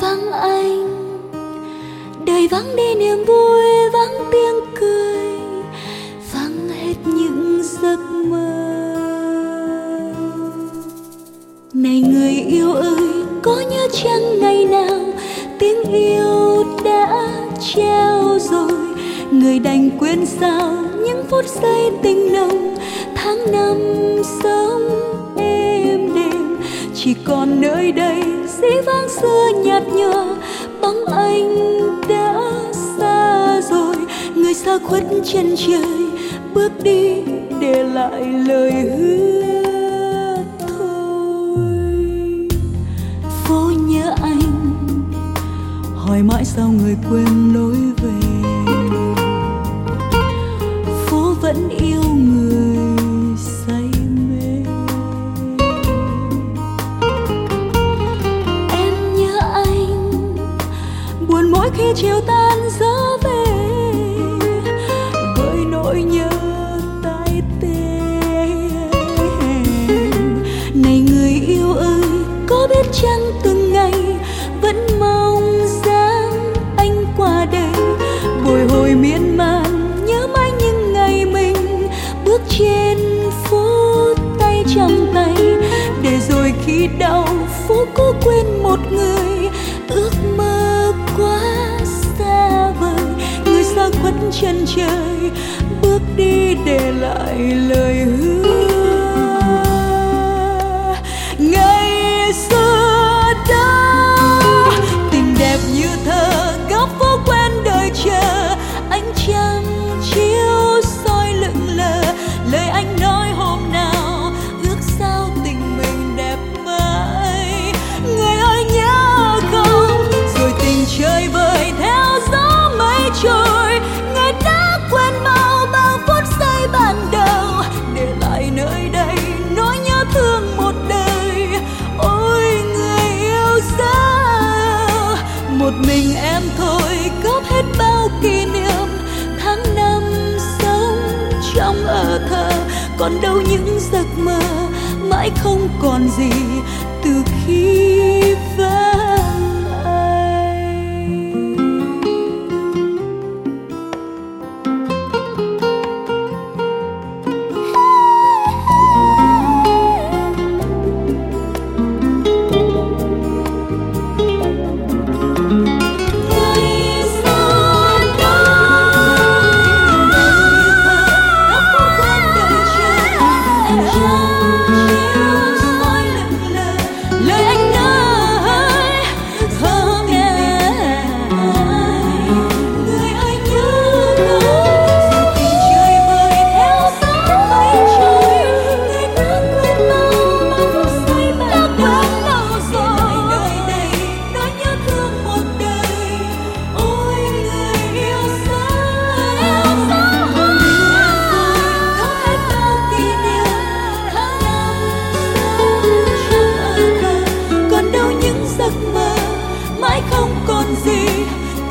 vắng anh, đời vắng đi niềm vui vắng tiếng cười. Vắng hết những giấc mơ. Này người yêu ơi có nhớ chăng ngày nào tiếng yêu đã treo rồi. Người đành quên sao những phút giây tình nồng tháng năm sống êm đềm. Chỉ còn nơi đây dĩ vãng xưa nhạt nhòa, bóng anh đã xa rồi. Người xa khuất chân trời, bước đi để lại lời hứa thôi. Phố nhớ anh, hỏi mãi sao người quên lối về. Phố vẫn yêu buồn mỗi khi chiều tan gió về với nỗi nhớ tay tê này người yêu ơi, có biết chăng từng ngày vẫn mong dáng anh qua đây bồi hồi miên man nhớ mãi những ngày mình bước trên phố tay trong tay. Để rồi khi đau, phố cố quên một người, ước mơ quá xa vời. Người xa khuất chân trời bước đi để lại lời còn đâu những giấc mơ mãi không còn gì từ khi vắng